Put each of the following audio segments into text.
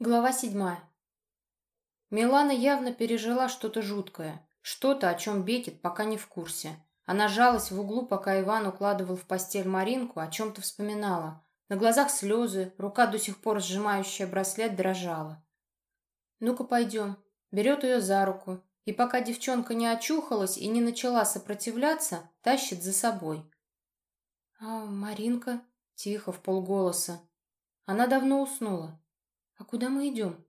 Глава седьмая. Милана явно пережила что-то жуткое, что-то, о чем Бекет пока не в курсе. Она жалась в углу, пока Иван укладывал в постель Маринку, о чем-то вспоминала. На глазах слезы, рука, до сих пор сжимающая браслет, дрожала. «Ну-ка, пойдем». Берет ее за руку, и пока девчонка не очухалась и не начала сопротивляться, тащит за собой. «А, Маринка?» — тихо, в полголоса. Она давно уснула. «А куда мы идем?»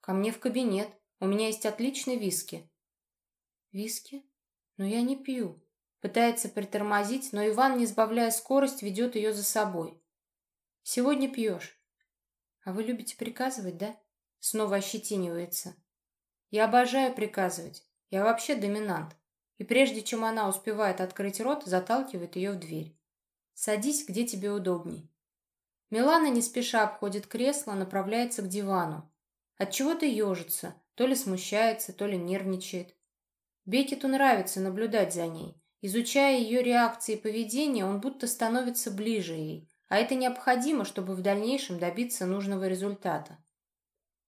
«Ко мне в кабинет. У меня есть отличный виски». «Виски? Но я не пью». Пытается притормозить, но Иван, не сбавляя скорость, ведет ее за собой. «Сегодня пьешь». «А вы любите приказывать, да?» Снова ощетинивается. «Я обожаю приказывать. Я вообще доминант». И прежде чем она успевает открыть рот, заталкивает ее в дверь. «Садись, где тебе удобней». Милана не спеша обходит кресло, направляется к дивану. От чего то ежится, то ли смущается, то ли нервничает. Бекету нравится наблюдать за ней. Изучая ее реакции и поведение, он будто становится ближе ей, а это необходимо, чтобы в дальнейшем добиться нужного результата.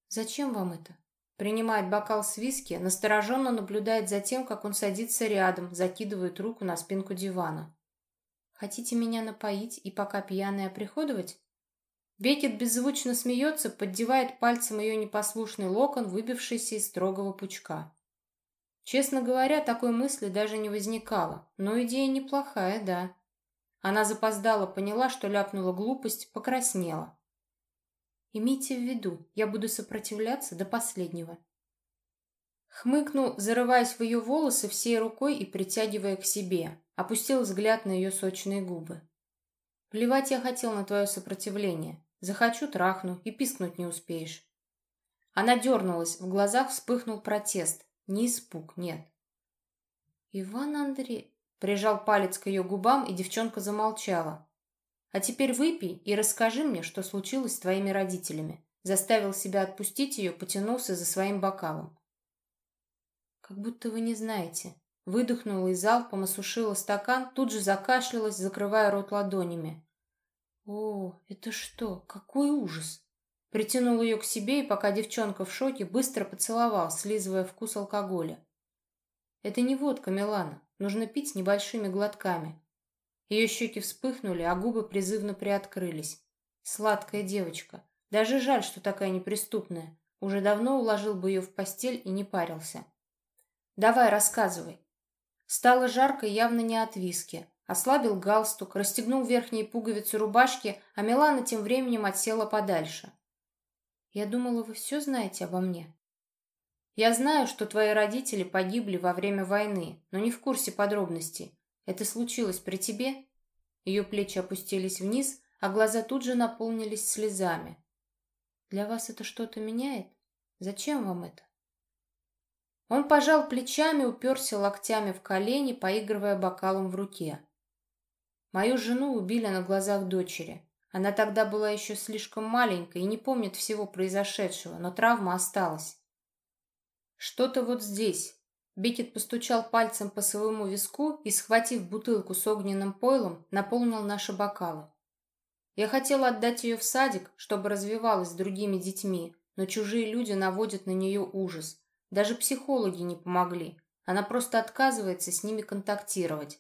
«Зачем вам это?» Принимает бокал с виски, настороженно наблюдает за тем, как он садится рядом, закидывает руку на спинку дивана. «Хотите меня напоить и пока пьяная приходовать?» Бекет беззвучно смеется, поддевает пальцем ее непослушный локон, выбившийся из строгого пучка. Честно говоря, такой мысли даже не возникало, но идея неплохая, да. Она запоздала, поняла, что ляпнула глупость, покраснела. «Имейте в виду, я буду сопротивляться до последнего». Хмыкнул, зарываясь в ее волосы всей рукой и притягивая к себе, опустил взгляд на ее сочные губы. «Плевать я хотел на твое сопротивление. Захочу, трахну, и пискнуть не успеешь. Она дернулась, в глазах вспыхнул протест. Не испуг, нет. Иван Андрей прижал палец к ее губам, и девчонка замолчала. А теперь выпей и расскажи мне, что случилось с твоими родителями. Заставил себя отпустить ее, потянулся за своим бокалом. Как будто вы не знаете. Выдохнула и залпом осушила стакан, тут же закашлялась, закрывая рот ладонями. О, это что? Какой ужас! Притянул ее к себе и, пока девчонка в шоке, быстро поцеловал, слизывая вкус алкоголя. Это не водка, Милана. Нужно пить небольшими глотками. Ее щеки вспыхнули, а губы призывно приоткрылись. Сладкая девочка. Даже жаль, что такая неприступная. Уже давно уложил бы ее в постель и не парился. «Давай, рассказывай». Стало жарко явно не от виски. Ослабил галстук, расстегнул верхние пуговицы рубашки, а Милана тем временем отсела подальше. «Я думала, вы все знаете обо мне». «Я знаю, что твои родители погибли во время войны, но не в курсе подробностей. Это случилось при тебе?» Ее плечи опустились вниз, а глаза тут же наполнились слезами. «Для вас это что-то меняет? Зачем вам это?» Он пожал плечами, уперся локтями в колени, поигрывая бокалом в руке. Мою жену убили на глазах дочери. Она тогда была еще слишком маленькой и не помнит всего произошедшего, но травма осталась. Что-то вот здесь. Бекет постучал пальцем по своему виску и, схватив бутылку с огненным пойлом, наполнил наши бокалы. Я хотела отдать ее в садик, чтобы развивалась с другими детьми, но чужие люди наводят на нее ужас. Даже психологи не помогли. Она просто отказывается с ними контактировать.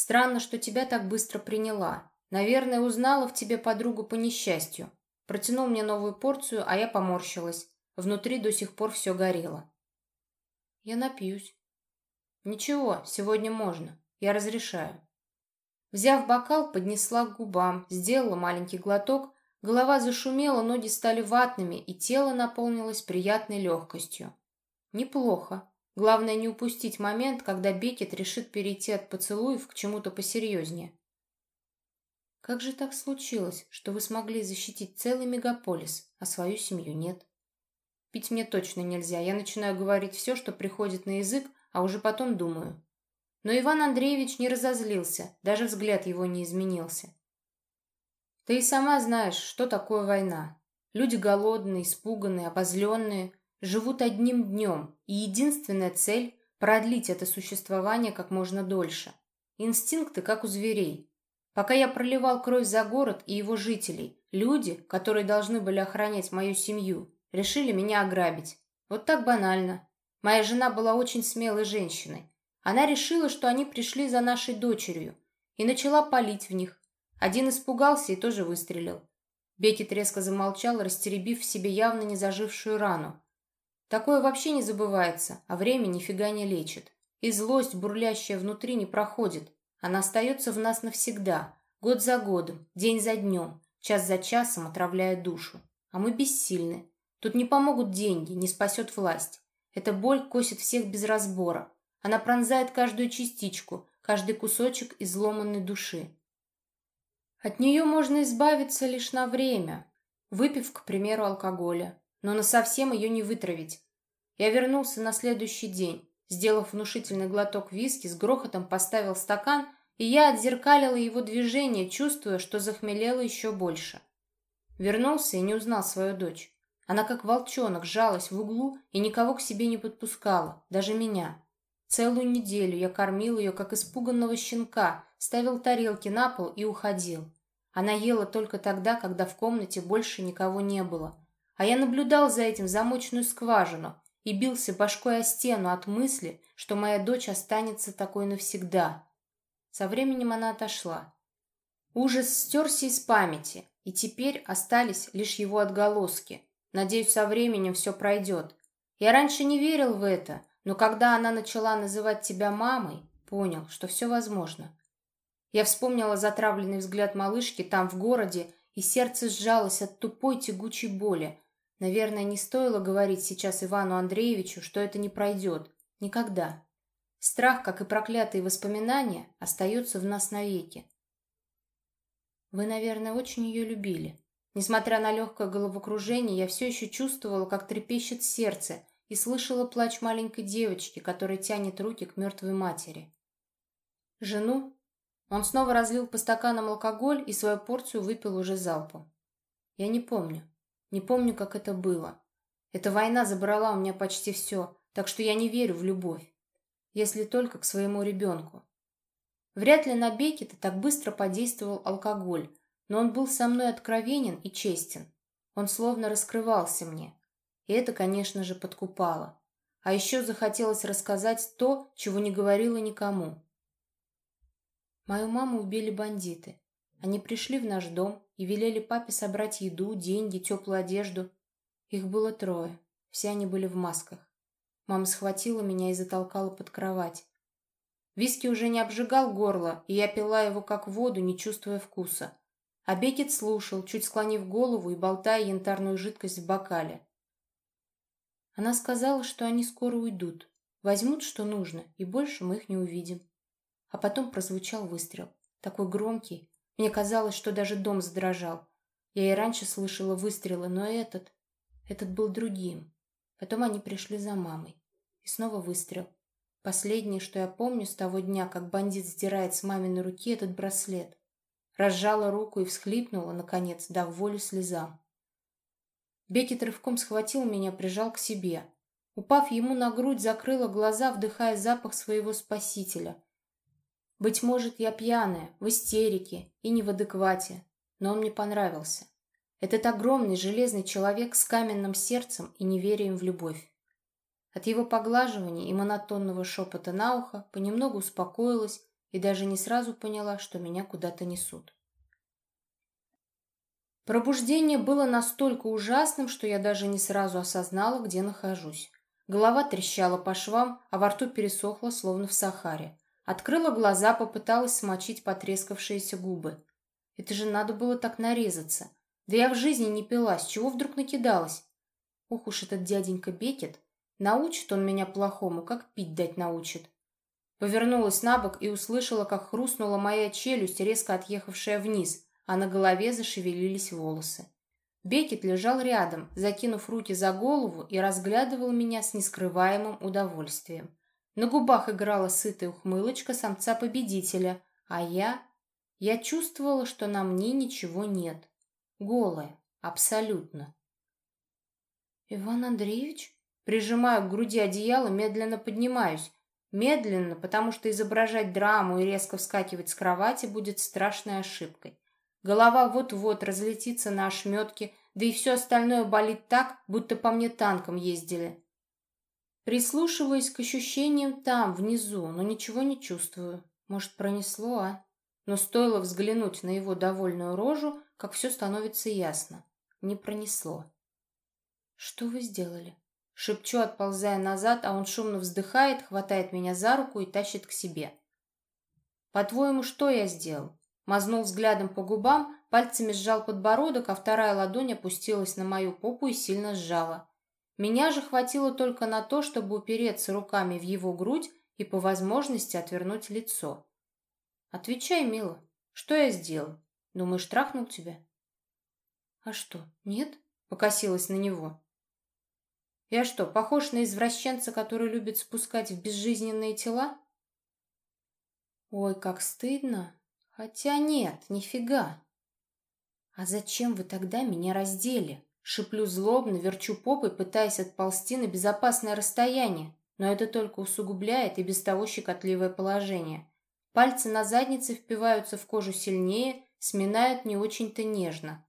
Странно, что тебя так быстро приняла. Наверное, узнала в тебе подругу по несчастью. Протянул мне новую порцию, а я поморщилась. Внутри до сих пор все горело. Я напьюсь. Ничего, сегодня можно. Я разрешаю. Взяв бокал, поднесла к губам, сделала маленький глоток, голова зашумела, ноги стали ватными, и тело наполнилось приятной легкостью. Неплохо. Главное не упустить момент, когда Бекет решит перейти от поцелуев к чему-то посерьезнее. Как же так случилось, что вы смогли защитить целый мегаполис, а свою семью нет? Пить мне точно нельзя. Я начинаю говорить все, что приходит на язык, а уже потом думаю. Но Иван Андреевич не разозлился, даже взгляд его не изменился. Ты и сама знаешь, что такое война. Люди голодные, испуганные, обозленные, живут одним днем, и единственная цель – продлить это существование как можно дольше. Инстинкты, как у зверей. Пока я проливал кровь за город и его жителей, Люди, которые должны были охранять мою семью, решили меня ограбить. Вот так банально. Моя жена была очень смелой женщиной. Она решила, что они пришли за нашей дочерью, и начала палить в них. Один испугался и тоже выстрелил. Бекет резко замолчал, растеребив в себе явно не зажившую рану. Такое вообще не забывается, а время нифига не лечит. И злость, бурлящая внутри, не проходит. Она остается в нас навсегда, год за годом, день за днем, час за часом отравляя душу. А мы бессильны. Тут не помогут деньги, не спасет власть. Эта боль косит всех без разбора. Она пронзает каждую частичку, каждый кусочек изломанной души. От нее можно избавиться лишь на время, выпив, к примеру, алкоголя, но насовсем ее не вытравить. Я вернулся на следующий день, сделав внушительный глоток виски, с грохотом поставил стакан, и я отзеркалила его движение, чувствуя, что захмелела еще больше. Вернулся и не узнал свою дочь. Она как волчонок жалась в углу и никого к себе не подпускала, даже меня. Целую неделю я кормил ее, как испуганного щенка, ставил тарелки на пол и уходил. Она ела только тогда, когда в комнате больше никого не было. А я наблюдал за этим замочную скважину и бился башкой о стену от мысли, что моя дочь останется такой навсегда. Со временем она отошла. Ужас стерся из памяти, и теперь остались лишь его отголоски. Надеюсь, со временем все пройдет. Я раньше не верил в это, но когда она начала называть тебя мамой, понял, что все возможно. Я вспомнила затравленный взгляд малышки там, в городе, и сердце сжалось от тупой тягучей боли. Наверное, не стоило говорить сейчас Ивану Андреевичу, что это не пройдет. Никогда. Страх, как и проклятые воспоминания, остается в нас навеки. Вы, наверное, очень ее любили. Несмотря на легкое головокружение, я все еще чувствовала, как трепещет сердце, и слышала плач маленькой девочки, которая тянет руки к мертвой матери. Жену? Он снова разлил по стаканам алкоголь и свою порцию выпил уже залпом. Я не помню. Не помню, как это было. Эта война забрала у меня почти все, так что я не верю в любовь. Если только к своему ребенку. Вряд ли на Бекета так быстро подействовал алкоголь, но он был со мной откровенен и честен. Он словно раскрывался мне. И это, конечно же, подкупало. А еще захотелось рассказать то, чего не говорила никому. Мою маму убили бандиты. Они пришли в наш дом и велели папе собрать еду, деньги, теплую одежду. Их было трое. Все они были в масках. Мама схватила меня и затолкала под кровать. Виски уже не обжигал горло, и я пила его как воду, не чувствуя вкуса. А Бекет слушал, чуть склонив голову и болтая янтарную жидкость в бокале. Она сказала, что они скоро уйдут, возьмут, что нужно, и больше мы их не увидим. А потом прозвучал выстрел, такой громкий. Мне казалось, что даже дом задрожал. Я и раньше слышала выстрелы, но этот... Этот был другим. Потом они пришли за мамой. И снова выстрел. Последнее, что я помню с того дня, как бандит сдирает с маминой руки этот браслет. Разжала руку и всхлипнула, наконец, дав волю слезам. Бекет рывком схватил меня, прижал к себе. Упав ему на грудь, закрыла глаза, вдыхая запах своего спасителя. Быть может, я пьяная, в истерике и не в адеквате, но он мне понравился. Этот огромный железный человек с каменным сердцем и неверием в любовь. От его поглаживания и монотонного шепота на ухо понемногу успокоилась и даже не сразу поняла, что меня куда-то несут. Пробуждение было настолько ужасным, что я даже не сразу осознала, где нахожусь. Голова трещала по швам, а во рту пересохла, словно в Сахаре. Открыла глаза, попыталась смочить потрескавшиеся губы. Это же надо было так нарезаться. Да я в жизни не пила, с чего вдруг накидалась? Ох уж этот дяденька Бекет. Научит он меня плохому, как пить дать научит. Повернулась на бок и услышала, как хрустнула моя челюсть, резко отъехавшая вниз – а на голове зашевелились волосы. Бекет лежал рядом, закинув руки за голову и разглядывал меня с нескрываемым удовольствием. На губах играла сытая ухмылочка самца-победителя, а я... Я чувствовала, что на мне ничего нет. Голая, абсолютно. «Иван Андреевич?» Прижимаю к груди одеяло, медленно поднимаюсь. Медленно, потому что изображать драму и резко вскакивать с кровати будет страшной ошибкой. Голова вот-вот разлетится на ошметки, да и все остальное болит так, будто по мне танком ездили. Прислушиваясь к ощущениям там, внизу, но ничего не чувствую. Может, пронесло, а? Но стоило взглянуть на его довольную рожу, как все становится ясно. Не пронесло. «Что вы сделали?» Шепчу, отползая назад, а он шумно вздыхает, хватает меня за руку и тащит к себе. «По-твоему, что я сделал?» Мазнул взглядом по губам, пальцами сжал подбородок, а вторая ладонь опустилась на мою попу и сильно сжала. Меня же хватило только на то, чтобы упереться руками в его грудь и по возможности отвернуть лицо. «Отвечай, мила, что я сделал? Думаешь, трахнул тебя?» «А что, нет?» — покосилась на него. «Я что, похож на извращенца, который любит спускать в безжизненные тела?» «Ой, как стыдно! Хотя нет, нифига!» «А зачем вы тогда меня раздели?» Шиплю злобно, верчу попой, пытаясь отползти на безопасное расстояние, но это только усугубляет и без того щекотливое положение. Пальцы на заднице впиваются в кожу сильнее, сминают не очень-то нежно.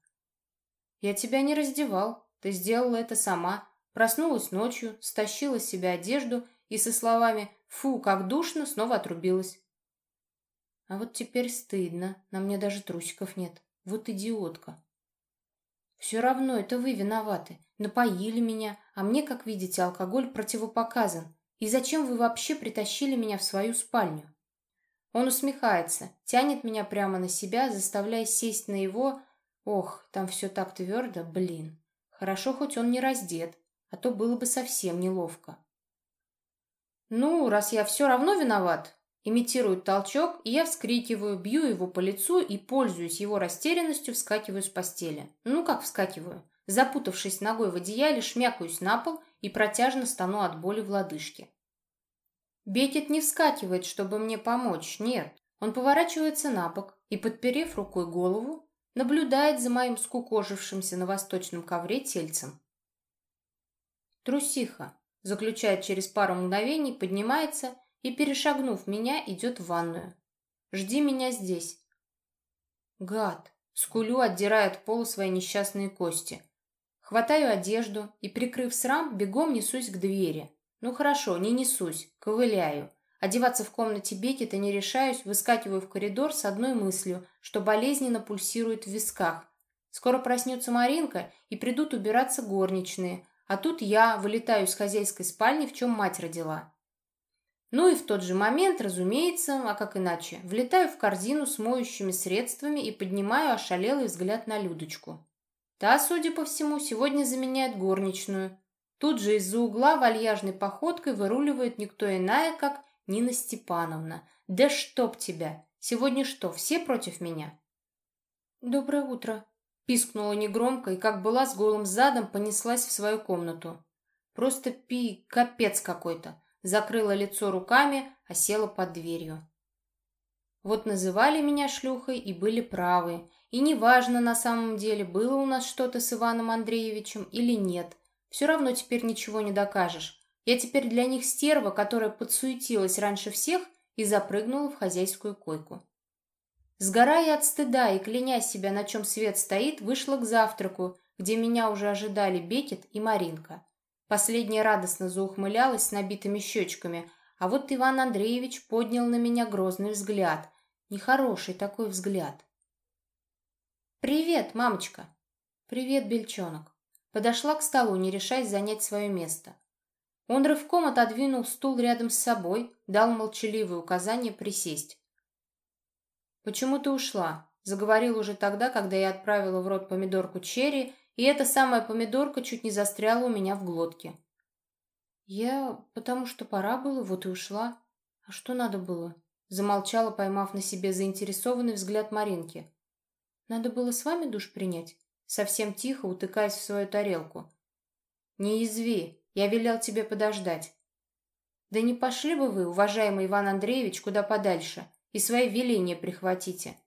«Я тебя не раздевал, ты сделала это сама», Проснулась ночью, стащила с себя одежду и со словами «фу, как душно» снова отрубилась. А вот теперь стыдно, на мне даже трусиков нет. Вот идиотка. Все равно это вы виноваты. Напоили меня, а мне, как видите, алкоголь противопоказан. И зачем вы вообще притащили меня в свою спальню? Он усмехается, тянет меня прямо на себя, заставляя сесть на его... Ох, там все так твердо, блин. Хорошо, хоть он не раздет, а то было бы совсем неловко. Ну, раз я все равно виноват, имитирует толчок, и я вскрикиваю, бью его по лицу и, пользуясь его растерянностью, вскакиваю с постели. Ну, как вскакиваю? Запутавшись ногой в одеяле, шмякаюсь на пол и протяжно стану от боли в лодыжке. Бекет не вскакивает, чтобы мне помочь, нет. Он поворачивается на бок и, подперев рукой голову, наблюдает за моим скукожившимся на восточном ковре тельцем. Трусиха, заключает через пару мгновений, поднимается и, перешагнув меня, идет в ванную. Жди меня здесь. Гад, скулю, отдирая от пола свои несчастные кости. Хватаю одежду и, прикрыв срам, бегом несусь к двери. Ну хорошо, не несусь, ковыляю. Одеваться в комнате Бекета не решаюсь, выскакиваю в коридор с одной мыслью, что болезненно пульсирует в висках. Скоро проснется Маринка, и придут убираться горничные, а тут я вылетаю из хозяйской спальни, в чем мать родила. Ну и в тот же момент, разумеется, а как иначе, влетаю в корзину с моющими средствами и поднимаю ошалелый взгляд на Людочку. Та, судя по всему, сегодня заменяет горничную. Тут же из-за угла вальяжной походкой выруливает никто иная, как Нина Степановна. Да чтоб тебя! Сегодня что, все против меня? Доброе утро, Пискнула негромко и, как была с голым задом, понеслась в свою комнату. Просто пи, капец какой-то. Закрыла лицо руками, а села под дверью. Вот называли меня шлюхой и были правы. И неважно на самом деле, было у нас что-то с Иваном Андреевичем или нет. Все равно теперь ничего не докажешь. Я теперь для них стерва, которая подсуетилась раньше всех и запрыгнула в хозяйскую койку. Сгорая от стыда и кляня себя, на чем свет стоит, вышла к завтраку, где меня уже ожидали Бекет и Маринка. Последняя радостно заухмылялась с набитыми щечками, а вот Иван Андреевич поднял на меня грозный взгляд. Нехороший такой взгляд. «Привет, мамочка!» «Привет, бельчонок!» Подошла к столу, не решаясь занять свое место. Он рывком отодвинул стул рядом с собой, дал молчаливое указание присесть. «Почему ты ушла?» Заговорил уже тогда, когда я отправила в рот помидорку черри, и эта самая помидорка чуть не застряла у меня в глотке. «Я... потому что пора было, вот и ушла. А что надо было?» Замолчала, поймав на себе заинтересованный взгляд Маринки. «Надо было с вами душ принять?» Совсем тихо, утыкаясь в свою тарелку. «Не изви, я велел тебе подождать». «Да не пошли бы вы, уважаемый Иван Андреевич, куда подальше и свои веления прихватите.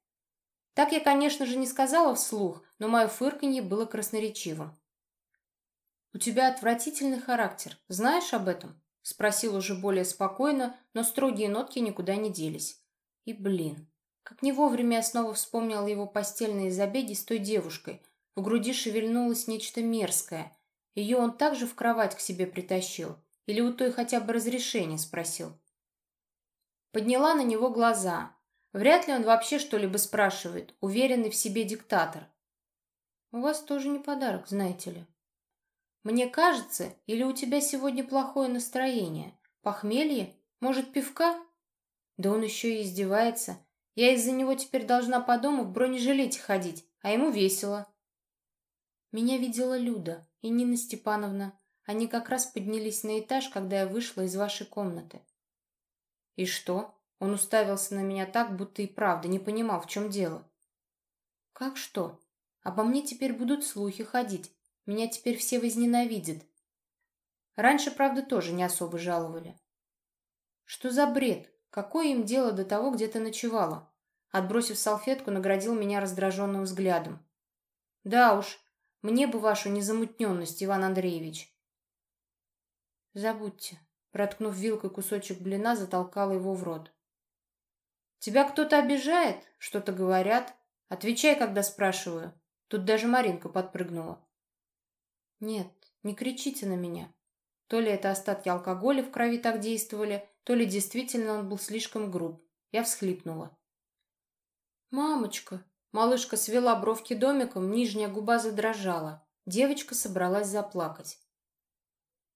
Так я, конечно же, не сказала вслух, но мое фырканье было красноречивым. «У тебя отвратительный характер. Знаешь об этом?» Спросил уже более спокойно, но строгие нотки никуда не делись. И, блин, Как не вовремя я снова вспомнила его постельные забеги с той девушкой. В груди шевельнулось нечто мерзкое. Ее он также в кровать к себе притащил. Или у той хотя бы разрешение спросил. Подняла на него глаза. Вряд ли он вообще что-либо спрашивает, уверенный в себе диктатор. У вас тоже не подарок, знаете ли. Мне кажется, или у тебя сегодня плохое настроение? Похмелье? Может, пивка? Да он еще и издевается. Я из-за него теперь должна по дому в бронежилете ходить, а ему весело. Меня видела Люда и Нина Степановна. Они как раз поднялись на этаж, когда я вышла из вашей комнаты. И что? Он уставился на меня так, будто и правда не понимал, в чем дело. Как что? Обо мне теперь будут слухи ходить. Меня теперь все возненавидят. Раньше, правда, тоже не особо жаловали. Что за бред? Какое им дело до того, где ты ночевала? Отбросив салфетку, наградил меня раздраженным взглядом. Да уж, мне бы вашу незамутненность, Иван Андреевич. Забудьте. Проткнув вилкой кусочек блина, затолкала его в рот. Тебя кто-то обижает? Что-то говорят? Отвечай, когда спрашиваю. Тут даже Маринка подпрыгнула. Нет, не кричите на меня. То ли это остатки алкоголя в крови так действовали, то ли действительно он был слишком груб. Я всхлипнула. «Мамочка!» Малышка свела бровки домиком, нижняя губа задрожала. Девочка собралась заплакать.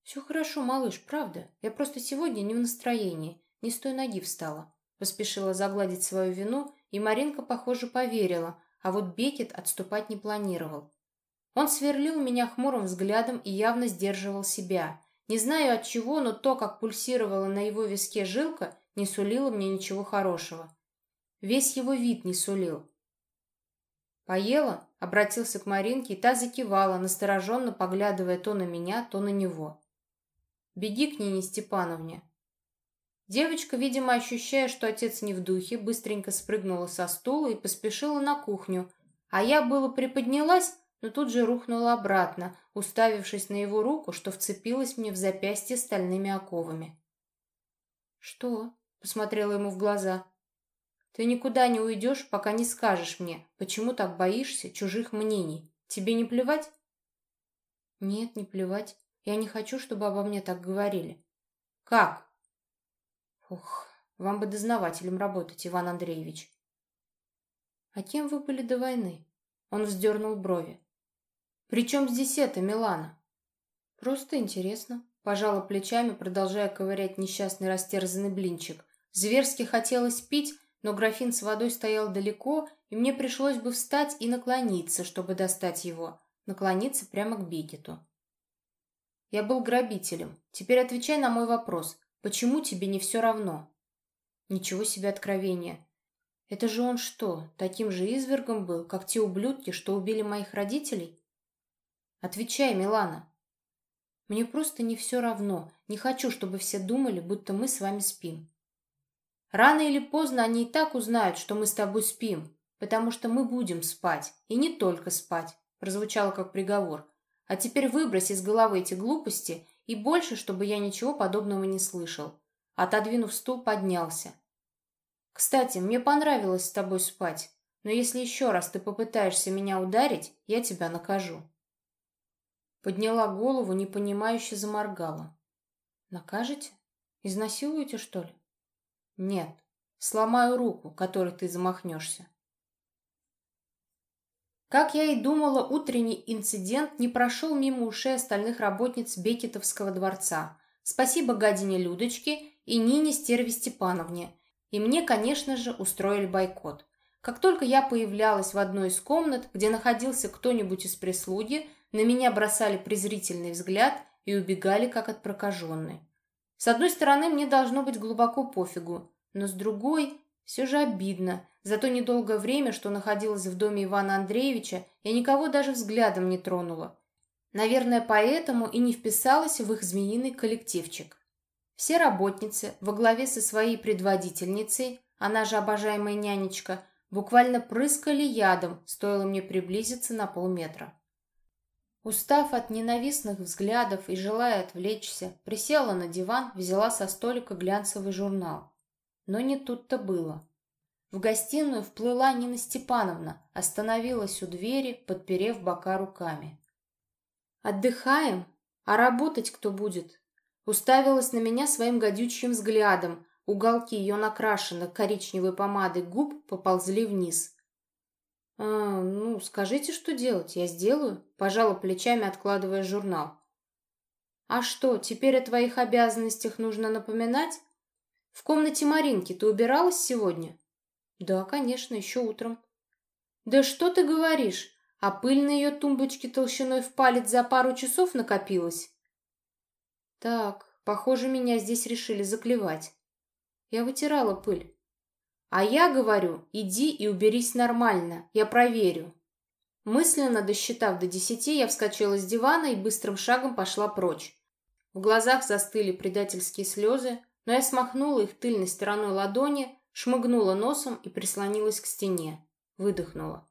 «Все хорошо, малыш, правда. Я просто сегодня не в настроении. Не с той ноги встала». Поспешила загладить свою вину, и Маринка, похоже, поверила, а вот Бекет отступать не планировал. Он сверлил меня хмурым взглядом и явно сдерживал себя. Не знаю от чего, но то, как пульсировала на его виске жилка, не сулило мне ничего хорошего. Весь его вид не сулил. «Поела?» — обратился к Маринке, и та закивала, настороженно поглядывая то на меня, то на него. «Беги к Нине Степановне». Девочка, видимо, ощущая, что отец не в духе, быстренько спрыгнула со стула и поспешила на кухню, а я было приподнялась, но тут же рухнула обратно, уставившись на его руку, что вцепилась мне в запястье стальными оковами. «Что?» — посмотрела ему в глаза. «Ты никуда не уйдешь, пока не скажешь мне, почему так боишься чужих мнений. Тебе не плевать?» «Нет, не плевать. Я не хочу, чтобы обо мне так говорили». «Как?» «Ух, вам бы дознавателем работать, Иван Андреевич». «А кем вы были до войны?» Он вздернул брови. «При чем здесь это, Милана?» «Просто интересно», — пожала плечами, продолжая ковырять несчастный растерзанный блинчик. Зверски хотелось пить, но графин с водой стоял далеко, и мне пришлось бы встать и наклониться, чтобы достать его. Наклониться прямо к Бекету. «Я был грабителем. Теперь отвечай на мой вопрос. Почему тебе не все равно?» «Ничего себе откровение. Это же он что, таким же извергом был, как те ублюдки, что убили моих родителей?» Отвечай, Милана. Мне просто не все равно. Не хочу, чтобы все думали, будто мы с вами спим. Рано или поздно они и так узнают, что мы с тобой спим, потому что мы будем спать. И не только спать, прозвучало как приговор. А теперь выбрось из головы эти глупости и больше, чтобы я ничего подобного не слышал. Отодвинув стул, поднялся. Кстати, мне понравилось с тобой спать, но если еще раз ты попытаешься меня ударить, я тебя накажу. Подняла голову, непонимающе заморгала. «Накажете? Изнасилуете, что ли?» «Нет. Сломаю руку, которой ты замахнешься». Как я и думала, утренний инцидент не прошел мимо ушей остальных работниц Бекетовского дворца. Спасибо гадине Людочке и Нине Стерве Степановне. И мне, конечно же, устроили бойкот. Как только я появлялась в одной из комнат, где находился кто-нибудь из прислуги, на меня бросали презрительный взгляд и убегали, как от прокаженной. С одной стороны, мне должно быть глубоко пофигу, но с другой все же обидно. За то недолгое время, что находилась в доме Ивана Андреевича, я никого даже взглядом не тронула. Наверное, поэтому и не вписалась в их змеиный коллективчик. Все работницы во главе со своей предводительницей, она же обожаемая нянечка, буквально прыскали ядом, стоило мне приблизиться на полметра. Устав от ненавистных взглядов и желая отвлечься, присела на диван, взяла со столика глянцевый журнал. Но не тут-то было. В гостиную вплыла Нина Степановна, остановилась у двери, подперев бока руками. «Отдыхаем? А работать кто будет?» Уставилась на меня своим гадючим взглядом. Уголки ее накрашенных коричневой помадой губ поползли вниз. «А, ну, скажите, что делать, я сделаю», — пожала плечами, откладывая журнал. «А что, теперь о твоих обязанностях нужно напоминать? В комнате Маринки ты убиралась сегодня?» Да, конечно, еще утром. Да что ты говоришь? А пыль на ее тумбочке толщиной в палец за пару часов накопилась? Так, похоже, меня здесь решили заклевать. Я вытирала пыль. А я говорю, иди и уберись нормально, я проверю. Мысленно досчитав до десяти, я вскочила с дивана и быстрым шагом пошла прочь. В глазах застыли предательские слезы, но я смахнула их тыльной стороной ладони, Шмыгнула носом и прислонилась к стене. Выдохнула.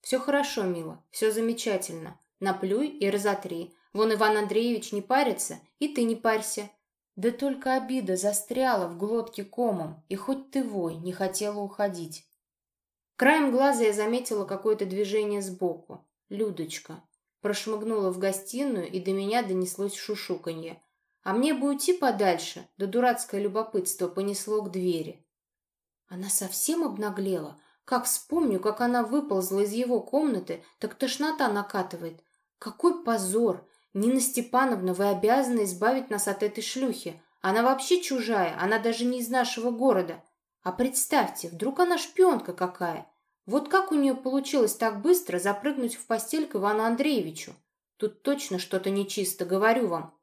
«Все хорошо, мила, все замечательно. Наплюй и разотри. Вон Иван Андреевич не парится, и ты не парься. Да только обида застряла в глотке комом, и хоть ты вой, не хотела уходить. Краем глаза я заметила какое-то движение сбоку. Людочка. Прошмыгнула в гостиную, и до меня донеслось шушуканье. А мне бы уйти подальше, да дурацкое любопытство понесло к двери. Она совсем обнаглела. Как вспомню, как она выползла из его комнаты, так тошнота накатывает. Какой позор! Нина Степановна, вы обязаны избавить нас от этой шлюхи. Она вообще чужая, она даже не из нашего города. А представьте, вдруг она шпионка какая. Вот как у нее получилось так быстро запрыгнуть в постель к Ивану Андреевичу? Тут точно что-то нечисто, говорю вам.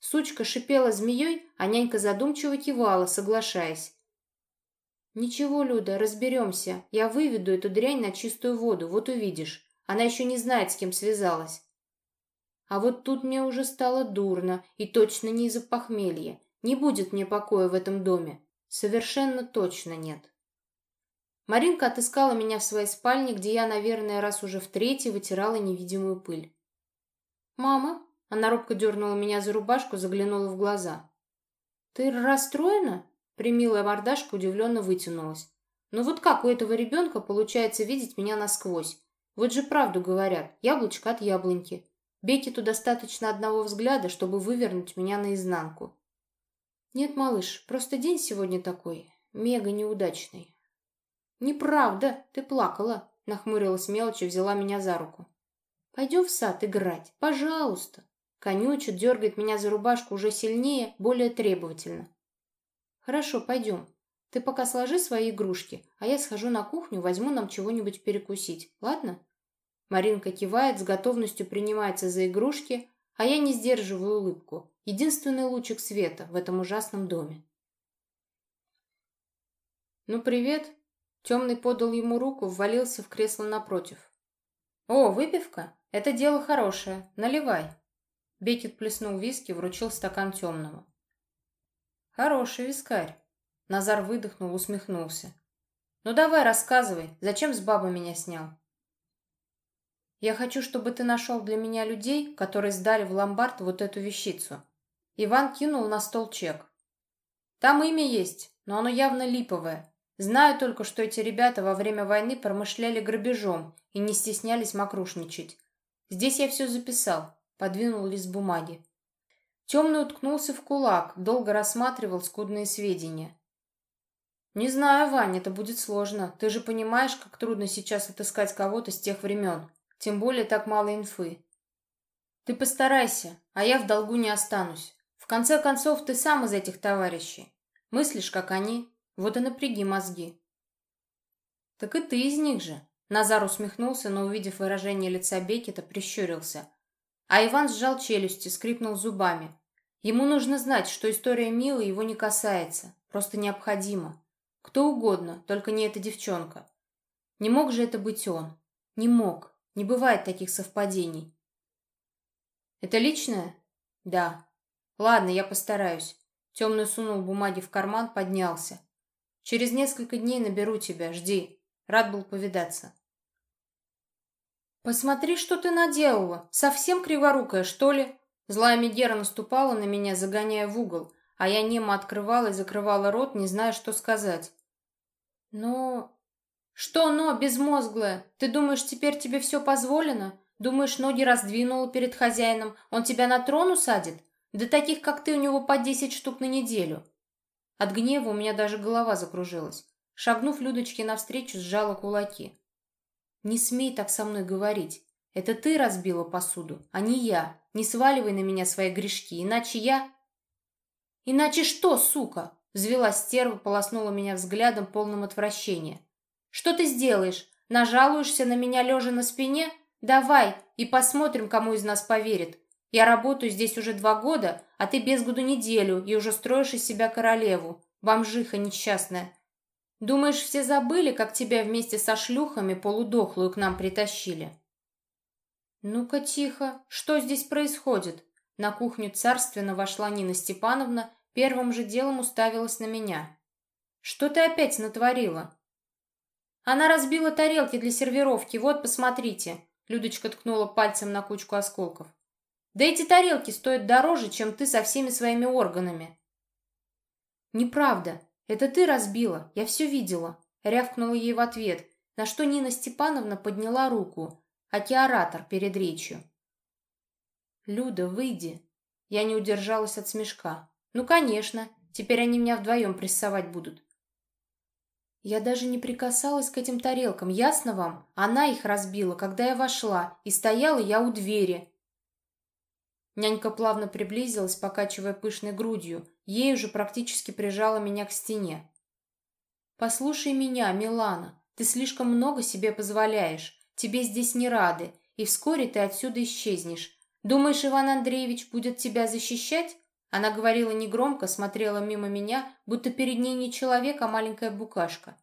Сучка шипела змеей, а нянька задумчиво кивала, соглашаясь. «Ничего, Люда, разберемся. Я выведу эту дрянь на чистую воду, вот увидишь. Она еще не знает, с кем связалась». А вот тут мне уже стало дурно, и точно не из-за похмелья. Не будет мне покоя в этом доме. Совершенно точно нет. Маринка отыскала меня в своей спальне, где я, наверное, раз уже в третий вытирала невидимую пыль. «Мама?» Она робко дернула меня за рубашку, заглянула в глаза. «Ты расстроена?» Примилая мордашка удивленно вытянулась. «Ну вот как у этого ребенка получается видеть меня насквозь? Вот же правду говорят, яблочко от яблоньки. Бекету достаточно одного взгляда, чтобы вывернуть меня наизнанку». «Нет, малыш, просто день сегодня такой, мега неудачный». «Неправда, ты плакала», — нахмурилась мелочь и взяла меня за руку. «Пойдем в сад играть, пожалуйста». Конючит, дергает меня за рубашку уже сильнее, более требовательно. «Хорошо, пойдем. Ты пока сложи свои игрушки, а я схожу на кухню, возьму нам чего-нибудь перекусить, ладно?» Маринка кивает, с готовностью принимается за игрушки, а я не сдерживаю улыбку. Единственный лучик света в этом ужасном доме. «Ну, привет!» Темный подал ему руку, ввалился в кресло напротив. «О, выпивка? Это дело хорошее. Наливай!» Бекет плеснул виски, вручил стакан темному. Хороший вискарь. Назар выдохнул, усмехнулся. Ну давай, рассказывай, зачем с бабы меня снял? Я хочу, чтобы ты нашел для меня людей, которые сдали в ломбард вот эту вещицу. Иван кинул на стол чек. Там имя есть, но оно явно липовое. Знаю только, что эти ребята во время войны промышляли грабежом и не стеснялись мокрушничать. Здесь я все записал, подвинул лист бумаги. Темный уткнулся в кулак, долго рассматривал скудные сведения. «Не знаю, Вань, это будет сложно. Ты же понимаешь, как трудно сейчас отыскать кого-то с тех времен. Тем более так мало инфы. Ты постарайся, а я в долгу не останусь. В конце концов, ты сам из этих товарищей. Мыслишь, как они, вот и напряги мозги». «Так и ты из них же». Назар усмехнулся, но, увидев выражение лица Бекета, прищурился. А Иван сжал челюсти, скрипнул зубами. Ему нужно знать, что история Милы его не касается, просто необходимо. Кто угодно, только не эта девчонка. Не мог же это быть он? Не мог. Не бывает таких совпадений. Это личное? Да. Ладно, я постараюсь. Темный сунул бумаги в карман, поднялся. Через несколько дней наберу тебя, жди. Рад был повидаться. Посмотри, что ты наделала. Совсем криворукая, что ли? Злая Мегера наступала на меня, загоняя в угол, а я немо открывала и закрывала рот, не зная, что сказать. Но... Что но, безмозглая? Ты думаешь, теперь тебе все позволено? Думаешь, ноги раздвинула перед хозяином, он тебя на трон усадит? Да таких, как ты, у него по десять штук на неделю. От гнева у меня даже голова закружилась. Шагнув Людочке навстречу, сжала кулаки. «Не смей так со мной говорить. Это ты разбила посуду, а не я. Не сваливай на меня свои грешки, иначе я...» «Иначе что, сука?» Взвела стерва, полоснула меня взглядом, полным отвращения. «Что ты сделаешь? Нажалуешься на меня лежа на спине? Давай, и посмотрим, кому из нас поверит. Я работаю здесь уже два года, а ты без году неделю и уже строишь из себя королеву. Бомжиха несчастная. Думаешь, все забыли, как тебя вместе со шлюхами полудохлую к нам притащили?» «Ну-ка, тихо. Что здесь происходит?» На кухню царственно вошла Нина Степановна, первым же делом уставилась на меня. «Что ты опять натворила?» «Она разбила тарелки для сервировки, вот, посмотрите!» Людочка ткнула пальцем на кучку осколков. Да эти тарелки стоят дороже, чем ты со всеми своими органами. Неправда. Это ты разбила. Я все видела. Рявкнула ей в ответ, на что Нина Степановна подняла руку, аки оратор перед речью. «Люда, выйди!» Я не удержалась от смешка. «Ну, конечно. Теперь они меня вдвоем прессовать будут». Я даже не прикасалась к этим тарелкам, ясно вам? Она их разбила, когда я вошла, и стояла я у двери. Нянька плавно приблизилась, покачивая пышной грудью. Ей уже практически прижала меня к стене. «Послушай меня, Милана. Ты слишком много себе позволяешь. Тебе здесь не рады, и вскоре ты отсюда исчезнешь. Думаешь, Иван Андреевич будет тебя защищать?» Она говорила негромко, смотрела мимо меня, будто перед ней не человек, а маленькая букашка.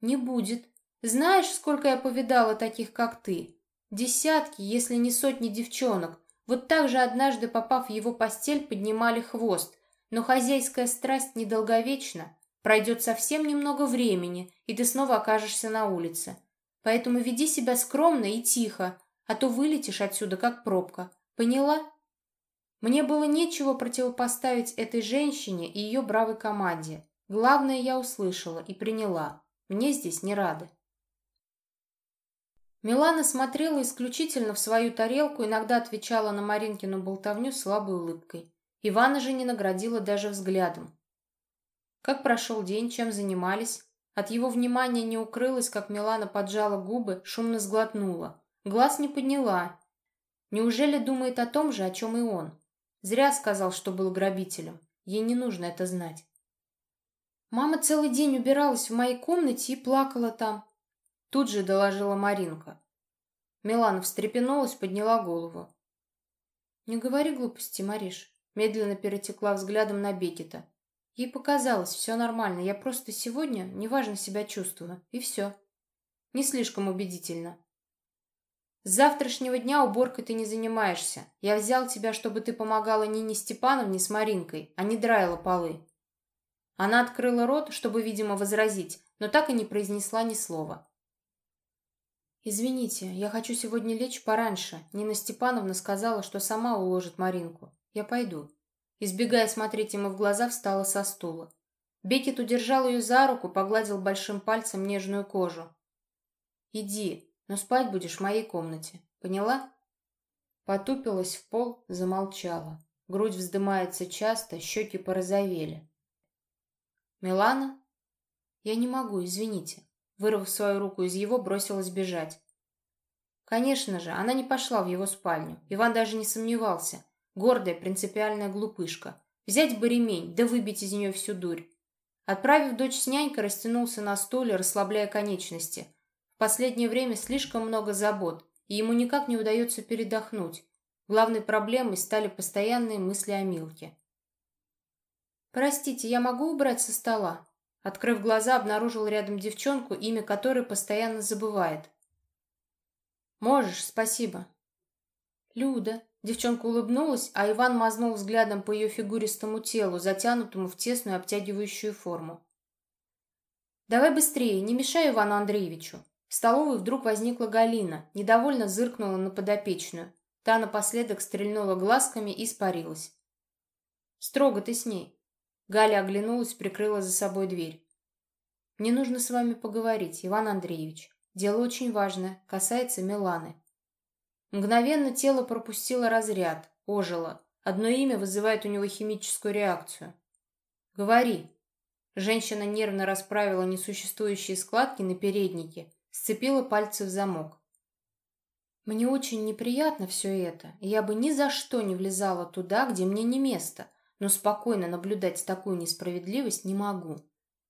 «Не будет. Знаешь, сколько я повидала таких, как ты? Десятки, если не сотни девчонок, вот так же однажды, попав в его постель, поднимали хвост. Но хозяйская страсть недолговечна. Пройдет совсем немного времени, и ты снова окажешься на улице. Поэтому веди себя скромно и тихо, а то вылетишь отсюда, как пробка. Поняла? Мне было нечего противопоставить этой женщине и ее бравой команде. Главное я услышала и приняла. Мне здесь не рады. Милана смотрела исключительно в свою тарелку, иногда отвечала на Маринкину болтовню слабой улыбкой. Ивана же не наградила даже взглядом. Как прошел день, чем занимались? От его внимания не укрылось, как Милана поджала губы, шумно сглотнула. Глаз не подняла. Неужели думает о том же, о чем и он? Зря сказал, что был грабителем. Ей не нужно это знать. Мама целый день убиралась в моей комнате и плакала там. Тут же доложила Маринка. Милана встрепенулась, подняла голову. «Не говори глупости, Мариш», — медленно перетекла взглядом на Бекета. Ей показалось, все нормально, я просто сегодня неважно себя чувствую, и все. Не слишком убедительно. С завтрашнего дня уборкой ты не занимаешься. Я взял тебя, чтобы ты помогала Нине Степановне с Маринкой, а не драила полы. Она открыла рот, чтобы, видимо, возразить, но так и не произнесла ни слова. «Извините, я хочу сегодня лечь пораньше. Нина Степановна сказала, что сама уложит Маринку. Я пойду». Избегая смотреть ему в глаза, встала со стула. Бекет удержал ее за руку, погладил большим пальцем нежную кожу. «Иди, но спать будешь в моей комнате. Поняла?» Потупилась в пол, замолчала. Грудь вздымается часто, щеки порозовели. «Милана?» «Я не могу, извините». Вырвав свою руку из его, бросилась бежать. Конечно же, она не пошла в его спальню. Иван даже не сомневался. Гордая, принципиальная глупышка. Взять бы ремень, да выбить из нее всю дурь. Отправив дочь с нянькой, растянулся на стуле, расслабляя конечности. В последнее время слишком много забот, и ему никак не удается передохнуть. Главной проблемой стали постоянные мысли о Милке. «Простите, я могу убрать со стола?» Открыв глаза, обнаружил рядом девчонку, имя которой постоянно забывает. «Можешь, спасибо». «Люда». Девчонка улыбнулась, а Иван мазнул взглядом по ее фигуристому телу, затянутому в тесную обтягивающую форму. «Давай быстрее, не мешай Ивану Андреевичу». В столовой вдруг возникла Галина, недовольно зыркнула на подопечную. Та напоследок стрельнула глазками и испарилась. «Строго ты с ней. Галя оглянулась, прикрыла за собой дверь. Мне нужно с вами поговорить, Иван Андреевич. Дело очень важное, касается Миланы». Мгновенно тело пропустило разряд, ожило. Одно имя вызывает у него химическую реакцию. «Говори». Женщина нервно расправила несуществующие складки на переднике, сцепила пальцы в замок. «Мне очень неприятно все это, и я бы ни за что не влезала туда, где мне не место, но спокойно наблюдать такую несправедливость не могу.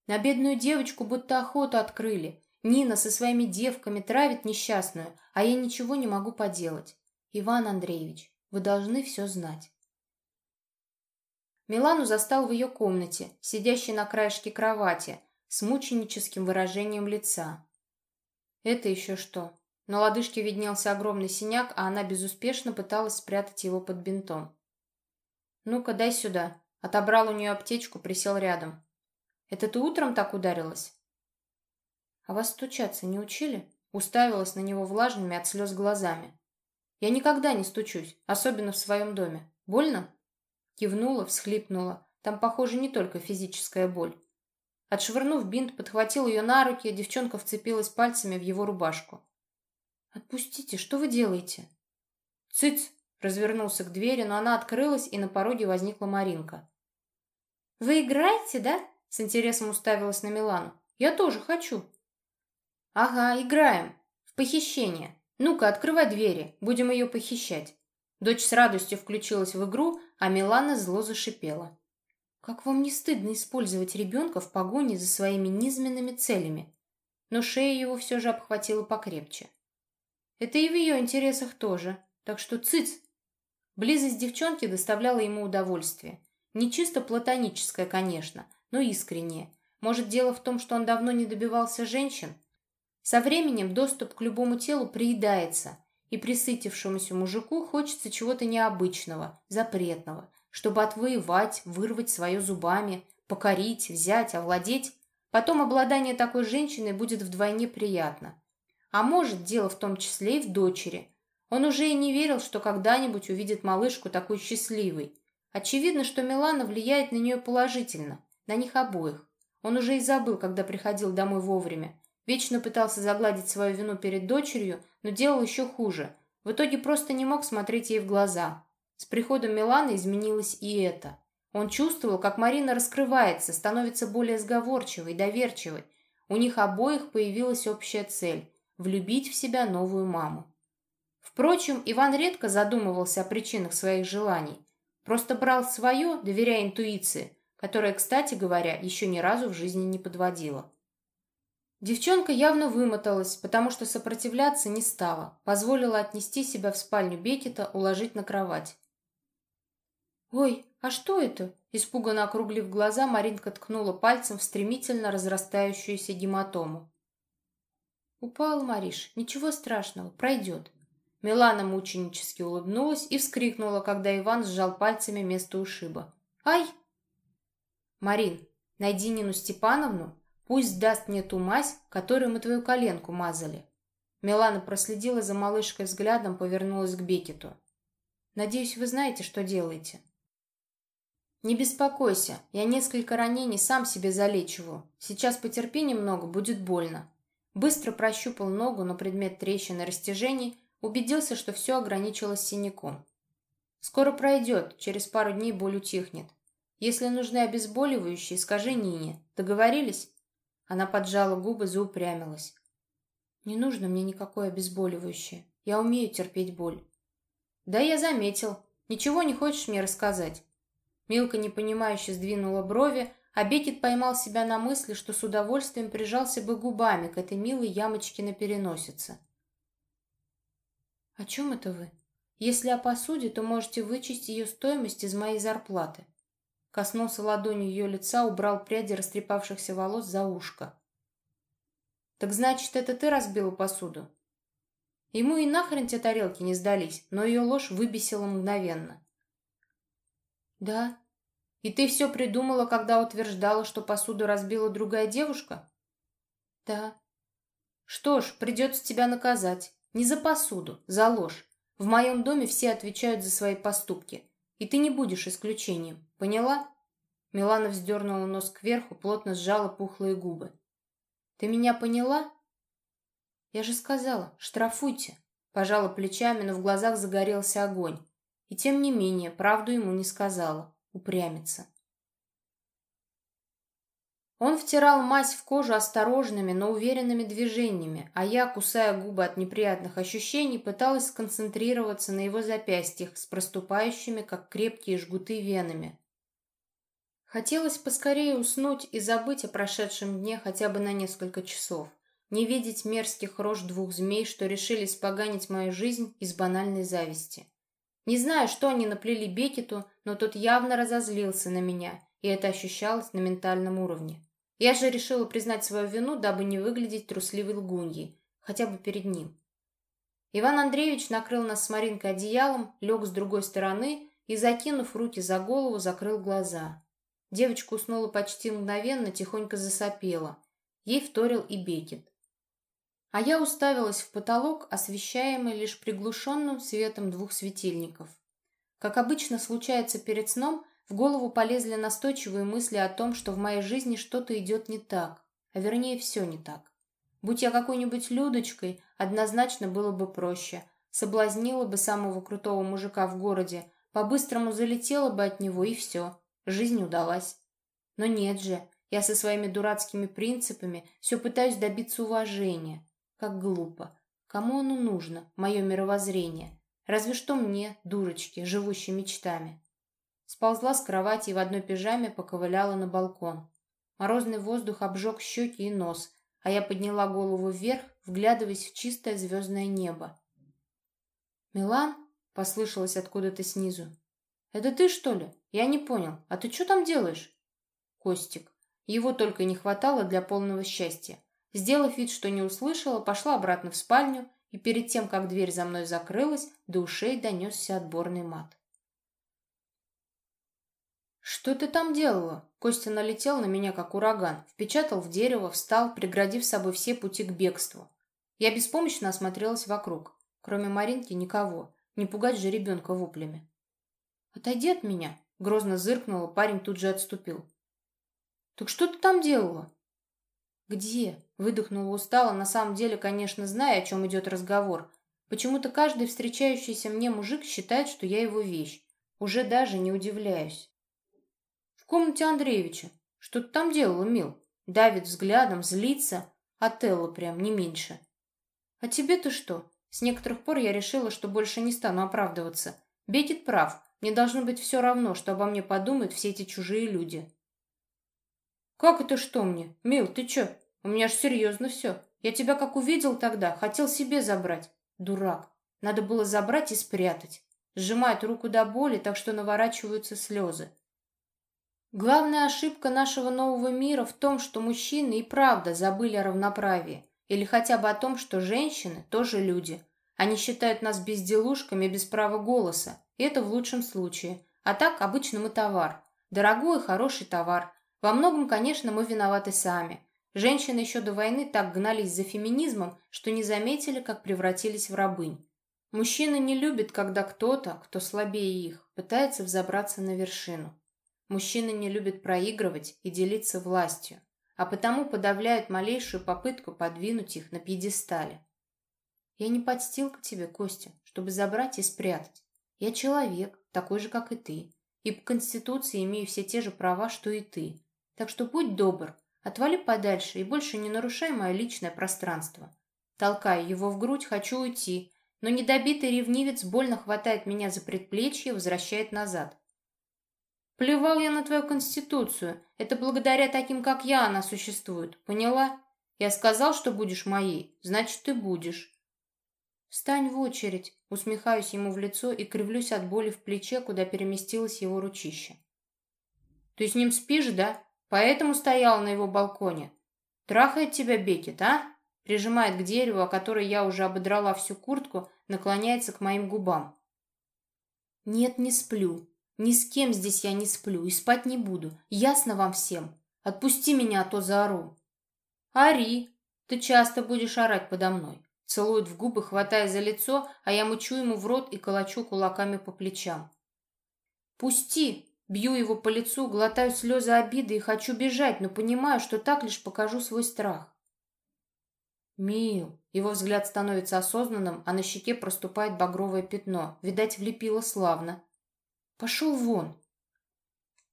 На бедную девочку будто охоту открыли. Нина со своими девками травит несчастную, а я ничего не могу поделать. Иван Андреевич, вы должны все знать». Милану застал в ее комнате, сидящей на краешке кровати, с мученическим выражением лица. Это еще что? На лодыжке виднелся огромный синяк, а она безуспешно пыталась спрятать его под бинтом. «Ну-ка, дай сюда». Отобрал у нее аптечку, присел рядом. «Это ты утром так ударилась?» «А вас стучаться не учили?» Уставилась на него влажными от слез глазами. «Я никогда не стучусь, особенно в своем доме. Больно?» Кивнула, всхлипнула. Там, похоже, не только физическая боль. Отшвырнув бинт, подхватил ее на руки, девчонка вцепилась пальцами в его рубашку. «Отпустите, что вы делаете?» «Цыц!» — развернулся к двери, но она открылась, и на пороге возникла Маринка. «Вы играете, да?» — с интересом уставилась на Милану. «Я тоже хочу». «Ага, играем. В похищение. Ну-ка, открывай двери, будем ее похищать». Дочь с радостью включилась в игру, а Милана зло зашипела. «Как вам не стыдно использовать ребенка в погоне за своими низменными целями?» Но шея его все же обхватила покрепче. «Это и в ее интересах тоже, так что цыц!» Близость девчонки доставляла ему удовольствие. Не чисто платоническое, конечно, но искреннее. Может, дело в том, что он давно не добивался женщин? Со временем доступ к любому телу приедается, и присытившемуся мужику хочется чего-то необычного, запретного, чтобы отвоевать, вырвать свое зубами, покорить, взять, овладеть. Потом обладание такой женщиной будет вдвойне приятно. А может, дело в том числе и в дочери. Он уже и не верил, что когда-нибудь увидит малышку такой счастливой. Очевидно, что Милана влияет на нее положительно, на них обоих. Он уже и забыл, когда приходил домой вовремя. Вечно пытался загладить свою вину перед дочерью, но делал еще хуже. В итоге просто не мог смотреть ей в глаза. С приходом Миланы изменилось и это. Он чувствовал, как Марина раскрывается, становится более сговорчивой, доверчивой. У них обоих появилась общая цель – влюбить в себя новую маму. Впрочем, Иван редко задумывался о причинах своих желаний. Просто брал свое, доверяя интуиции, которая, кстати говоря, еще ни разу в жизни не подводила. Девчонка явно вымоталась, потому что сопротивляться не стала, позволила отнести себя в спальню Бекета, уложить на кровать. «Ой, а что это?» Испуганно округлив глаза, Маринка ткнула пальцем в стремительно разрастающуюся гематому. «Упал, Мариш, ничего страшного, пройдет». Милана мученически улыбнулась и вскрикнула, когда Иван сжал пальцами место ушиба. «Ай!» «Марин, найди Нину Степановну Пусть даст мне ту мазь, которую мы твою коленку мазали. Милана проследила за малышкой взглядом, повернулась к Бекету. Надеюсь, вы знаете, что делаете. Не беспокойся, я несколько ранений сам себе залечиваю. Сейчас потерпи немного, будет больно. Быстро прощупал ногу на предмет трещин и растяжений, убедился, что все ограничилось синяком. Скоро пройдет, через пару дней боль утихнет. Если нужны обезболивающие, скажи Нине. Договорились? Она поджала губы, заупрямилась. «Не нужно мне никакое обезболивающее. Я умею терпеть боль». «Да, я заметил. Ничего не хочешь мне рассказать?» Милка непонимающе сдвинула брови, а Бекет поймал себя на мысли, что с удовольствием прижался бы губами к этой милой ямочке на переносице. «О чем это вы? Если о посуде, то можете вычесть ее стоимость из моей зарплаты. Коснулся ладонью ее лица, убрал пряди растрепавшихся волос за ушко. «Так значит, это ты разбила посуду?» Ему и нахрен те тарелки не сдались, но ее ложь выбесила мгновенно. «Да. И ты все придумала, когда утверждала, что посуду разбила другая девушка?» «Да». «Что ж, придется тебя наказать. Не за посуду, за ложь. В моем доме все отвечают за свои поступки. И ты не будешь исключением. Поняла? Милана вздернула нос кверху, плотно сжала пухлые губы. Ты меня поняла? Я же сказала, штрафуйте. Пожала плечами, но в глазах загорелся огонь. И тем не менее, правду ему не сказала. Упрямится. Он втирал мазь в кожу осторожными, но уверенными движениями, а я, кусая губы от неприятных ощущений, пыталась сконцентрироваться на его запястьях с проступающими, как крепкие жгуты, венами. Хотелось поскорее уснуть и забыть о прошедшем дне хотя бы на несколько часов. Не видеть мерзких рож двух змей, что решили споганить мою жизнь из банальной зависти. Не знаю, что они наплели Бекету, но тот явно разозлился на меня, и это ощущалось на ментальном уровне. Я же решила признать свою вину, дабы не выглядеть трусливой лгуньей, хотя бы перед ним. Иван Андреевич накрыл нас с Маринкой одеялом, лег с другой стороны и, закинув руки за голову, закрыл глаза. Девочка уснула почти мгновенно, тихонько засопела. Ей вторил и Бекет. А я уставилась в потолок, освещаемый лишь приглушенным светом двух светильников. Как обычно случается перед сном, в голову полезли настойчивые мысли о том, что в моей жизни что-то идет не так, а вернее все не так. Будь я какой-нибудь Людочкой, однозначно было бы проще. Соблазнила бы самого крутого мужика в городе, по-быстрому залетела бы от него и все. Жизнь удалась. Но нет же, я со своими дурацкими принципами все пытаюсь добиться уважения. Как глупо. Кому оно нужно, мое мировоззрение? Разве что мне, дурочке, живущей мечтами. Сползла с кровати и в одной пижаме поковыляла на балкон. Морозный воздух обжег щеки и нос, а я подняла голову вверх, вглядываясь в чистое звездное небо. «Милан?» — послышалось откуда-то снизу. «Это ты, что ли? Я не понял. А ты что там делаешь?» Костик. Его только не хватало для полного счастья. Сделав вид, что не услышала, пошла обратно в спальню, и перед тем, как дверь за мной закрылась, до ушей донесся отборный мат. «Что ты там делала?» Костя налетел на меня, как ураган, впечатал в дерево, встал, преградив собой все пути к бегству. Я беспомощно осмотрелась вокруг. Кроме Маринки никого. Не пугать же ребенка воплями. «Отойди от меня!» Грозно зыркнула, парень тут же отступил. «Так что ты там делала?» «Где?» — выдохнула устало, на самом деле, конечно, зная, о чем идет разговор. Почему-то каждый встречающийся мне мужик считает, что я его вещь. Уже даже не удивляюсь. «В комнате Андреевича. Что ты там делала, мил?» Давит взглядом, злится. Отелло прям, не меньше. «А тебе-то что?» С некоторых пор я решила, что больше не стану оправдываться. Бекет прав. Мне должно быть все равно, что обо мне подумают все эти чужие люди. «Как это что мне? Мил, ты чё? У меня ж серьезно все. Я тебя как увидел тогда, хотел себе забрать. Дурак. Надо было забрать и спрятать. Сжимает руку до боли, так что наворачиваются слезы. Главная ошибка нашего нового мира в том, что мужчины и правда забыли о равноправии. Или хотя бы о том, что женщины тоже люди. Они считают нас безделушками без права голоса. И это в лучшем случае. А так обычно мы товар. Дорогой и хороший товар. Во многом, конечно, мы виноваты сами. Женщины еще до войны так гнались за феминизмом, что не заметили, как превратились в рабынь. Мужчины не любят, когда кто-то, кто слабее их, пытается взобраться на вершину. Мужчины не любят проигрывать и делиться властью, а потому подавляют малейшую попытку подвинуть их на пьедестале. Я не подстил к тебе, Костя, чтобы забрать и спрятать. Я человек, такой же, как и ты, и по Конституции имею все те же права, что и ты. Так что будь добр, Отвали подальше и больше не нарушай мое личное пространство. Толкаю его в грудь, хочу уйти, но недобитый ревнивец больно хватает меня за предплечье и возвращает назад. Плевал я на твою конституцию. Это благодаря таким, как я, она существует. Поняла? Я сказал, что будешь моей, значит, ты будешь. Встань в очередь. Усмехаюсь ему в лицо и кривлюсь от боли в плече, куда переместилось его ручище. Ты с ним спишь, да? Поэтому стоял на его балконе. Трахает тебя Бекет, а? Прижимает к дереву, о которой я уже ободрала всю куртку, наклоняется к моим губам. Нет, не сплю. Ни с кем здесь я не сплю и спать не буду. Ясно вам всем? Отпусти меня, а то заору. Ари, ты часто будешь орать подо мной. Целует в губы, хватая за лицо, а я мучу ему в рот и колочу кулаками по плечам. «Пусти!» Бью его по лицу, глотаю слезы обиды и хочу бежать, но понимаю, что так лишь покажу свой страх. «Мил!» Его взгляд становится осознанным, а на щеке проступает багровое пятно. Видать, влепило славно. «Пошел вон!»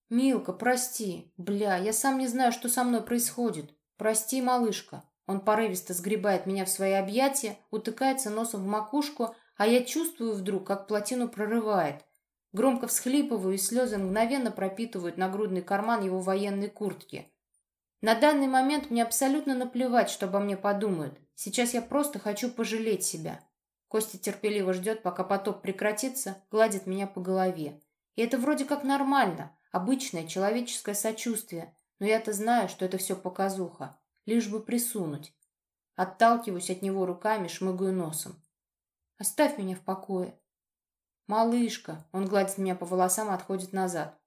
«Милка, прости. Бля, я сам не знаю, что со мной происходит. Прости, малышка». Он порывисто сгребает меня в свои объятия, утыкается носом в макушку, а я чувствую вдруг, как плотину прорывает. Громко всхлипываю, и слезы мгновенно пропитывают нагрудный карман его военной куртки. На данный момент мне абсолютно наплевать, что обо мне подумают. Сейчас я просто хочу пожалеть себя. Костя терпеливо ждет, пока потоп прекратится, гладит меня по голове. И это вроде как нормально, обычное человеческое сочувствие, но я-то знаю, что это все показуха, лишь бы присунуть. Отталкиваюсь от него руками, шмыгаю носом. Оставь меня в покое. Малышка, он гладит меня по волосам и отходит назад.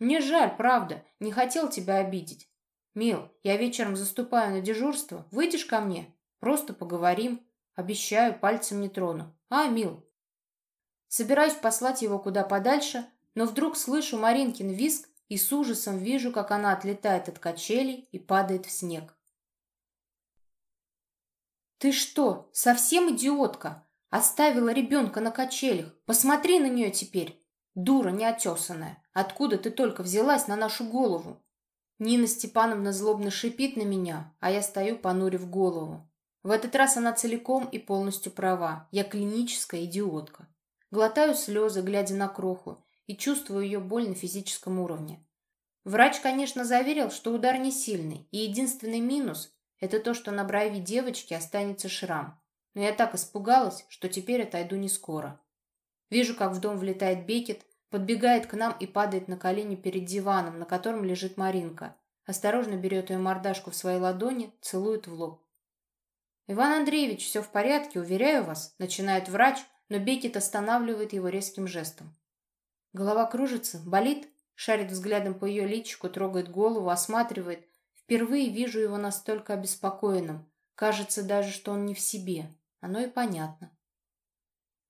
Мне жаль, правда, не хотел тебя обидеть. «Мил, я вечером заступаю на дежурство. Выйдешь ко мне? Просто поговорим. Обещаю, пальцем не трону. А, Мил?» Собираюсь послать его куда подальше, но вдруг слышу Маринкин визг и с ужасом вижу, как она отлетает от качелей и падает в снег. «Ты что, совсем идиотка? Оставила ребенка на качелях. Посмотри на нее теперь. Дура неотесанная. Откуда ты только взялась на нашу голову?» Нина Степановна злобно шипит на меня, а я стою, понурив голову. В этот раз она целиком и полностью права. Я клиническая идиотка. Глотаю слезы, глядя на кроху, и чувствую ее боль на физическом уровне. Врач, конечно, заверил, что удар не сильный, и единственный минус – это то, что на брови девочки останется шрам. Но я так испугалась, что теперь отойду не скоро. Вижу, как в дом влетает Бекет, Подбегает к нам и падает на колени перед диваном, на котором лежит Маринка. Осторожно берет ее мордашку в свои ладони, целует в лоб. «Иван Андреевич, все в порядке, уверяю вас», — начинает врач, но Бекет останавливает его резким жестом. Голова кружится, болит, шарит взглядом по ее личику, трогает голову, осматривает. Впервые вижу его настолько обеспокоенным. Кажется даже, что он не в себе. Оно и понятно.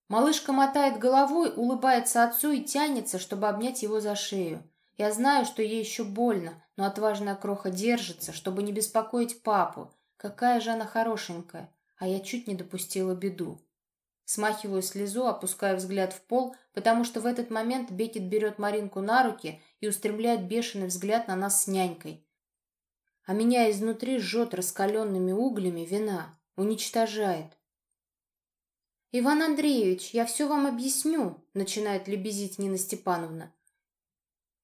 Малышка мотает головой, улыбается отцу и тянется, чтобы обнять его за шею. Я знаю, что ей еще больно, но отважная кроха держится, чтобы не беспокоить папу. Какая же она хорошенькая, а я чуть не допустила беду. Смахиваю слезу, опускаю взгляд в пол, потому что в этот момент Бекет берет Маринку на руки и устремляет бешеный взгляд на нас с нянькой. А меня изнутри жжет раскаленными углями вина, уничтожает. «Иван Андреевич, я все вам объясню», — начинает лебезить Нина Степановна.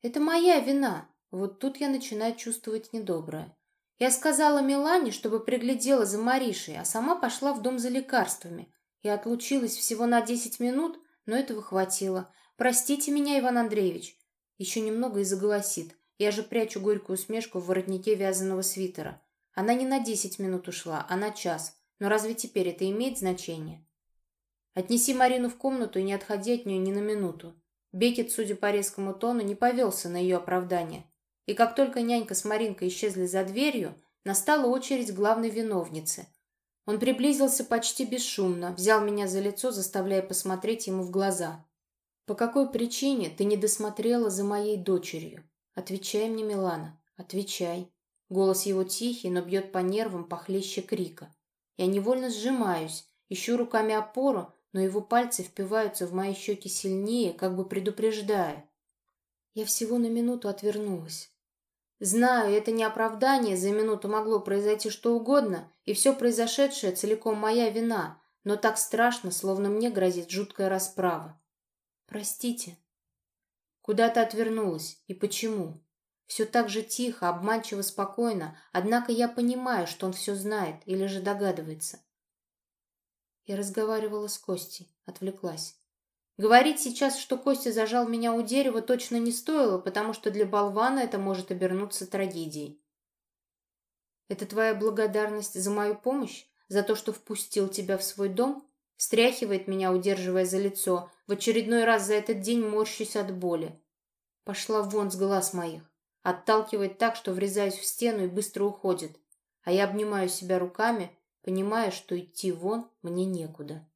«Это моя вина». Вот тут я начинаю чувствовать недоброе. Я сказала Милане, чтобы приглядела за Маришей, а сама пошла в дом за лекарствами. Я отлучилась всего на десять минут, но этого хватило. Простите меня, Иван Андреевич. Еще немного и заголосит. Я же прячу горькую усмешку в воротнике вязаного свитера. Она не на десять минут ушла, а на час. Но разве теперь это имеет значение? Отнеси Марину в комнату и не отходи от нее ни на минуту. Бекет, судя по резкому тону, не повелся на ее оправдание. И как только нянька с Маринкой исчезли за дверью, настала очередь главной виновницы. Он приблизился почти бесшумно, взял меня за лицо, заставляя посмотреть ему в глаза. «По какой причине ты не досмотрела за моей дочерью? Отвечай мне, Милана, отвечай». Голос его тихий, но бьет по нервам похлеще крика. Я невольно сжимаюсь, ищу руками опору, но его пальцы впиваются в мои щеки сильнее, как бы предупреждая. Я всего на минуту отвернулась. Знаю, это не оправдание, за минуту могло произойти что угодно, и все произошедшее целиком моя вина, но так страшно, словно мне грозит жуткая расправа. Простите. Куда ты отвернулась и почему? Все так же тихо, обманчиво спокойно, однако я понимаю, что он все знает или же догадывается. Я разговаривала с Костей, отвлеклась. Говорить сейчас, что Костя зажал меня у дерева, точно не стоило, потому что для болвана это может обернуться трагедией. Это твоя благодарность за мою помощь? За то, что впустил тебя в свой дом? Стряхивает меня, удерживая за лицо. В очередной раз за этот день морщусь от боли. Пошла вон с глаз моих. Отталкивает так, что врезаюсь в стену и быстро уходит. А я обнимаю себя руками, понимая, что идти вон мне некуда.